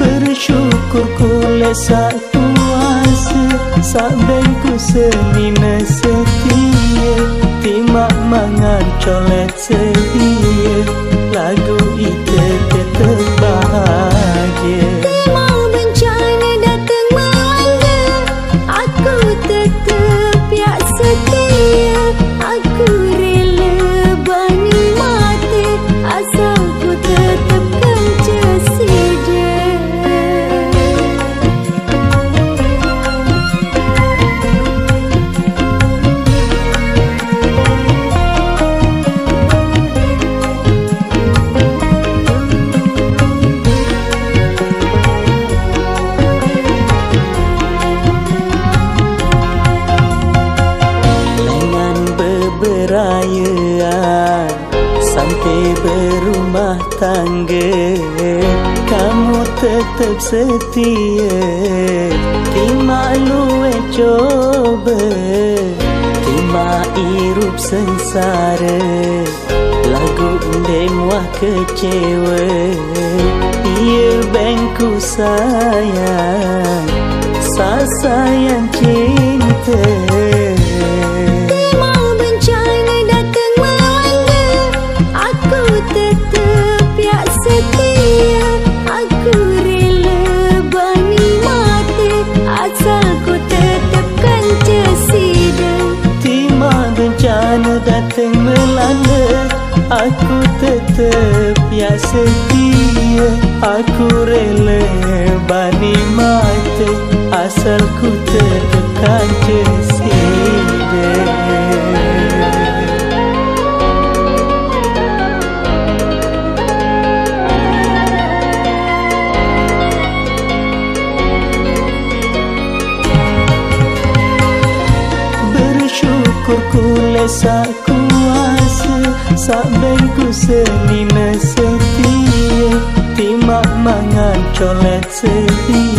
Bersyukur ku lesak puasa Sabeng ku senina setia Timak mangan colet sedia. Perayaan sampai berumah tangga. Kamu tetap setia terima luwe coba. Terima irup sengsara lagu demwah kecewa. Ia bengku sayang sayang cinta Aku tetap ya setia Aku rela bani mati Asal ku terdekat jesida Bersyukur ku lesak sak bengku senine setie timak mangan colet setie